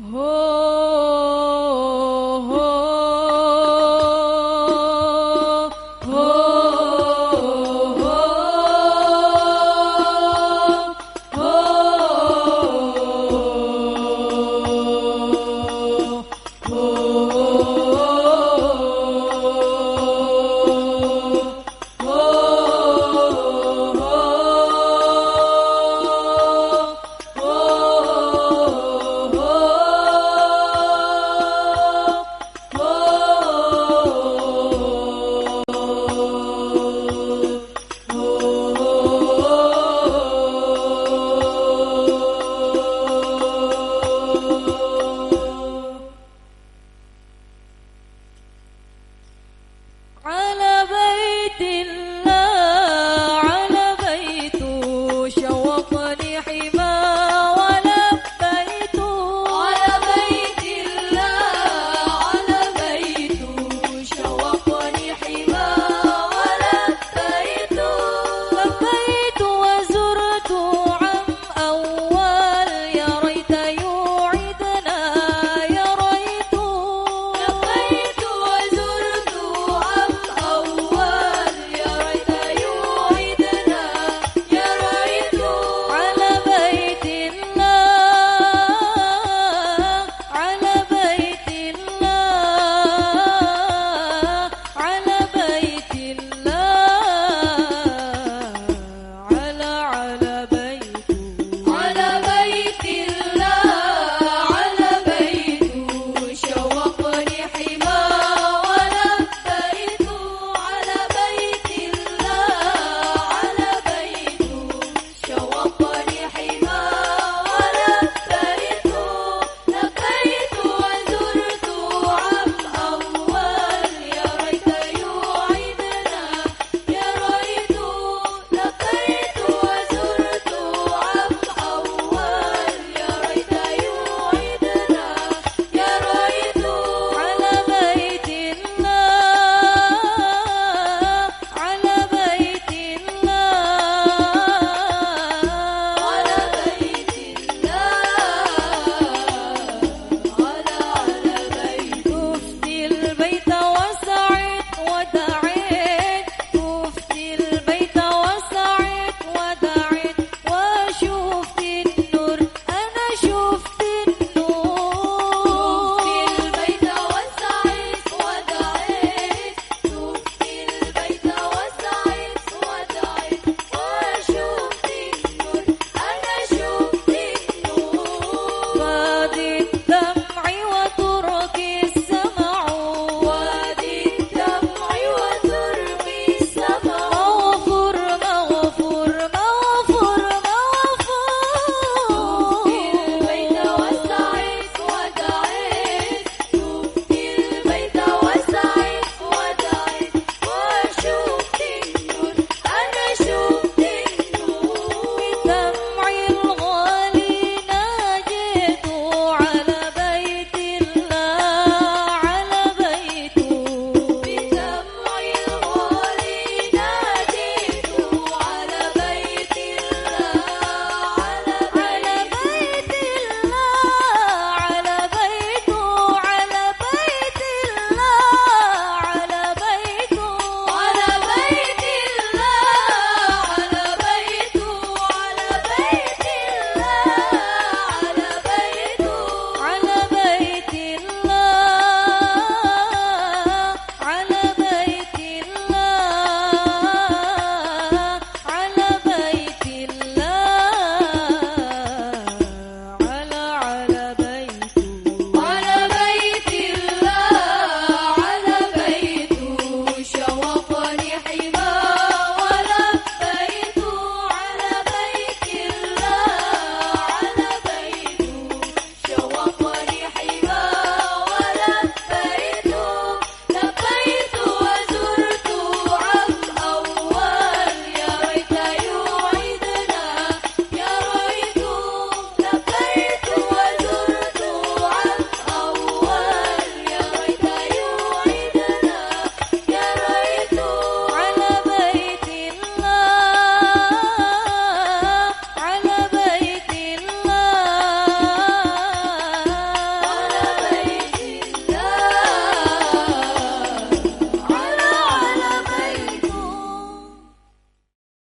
Oh.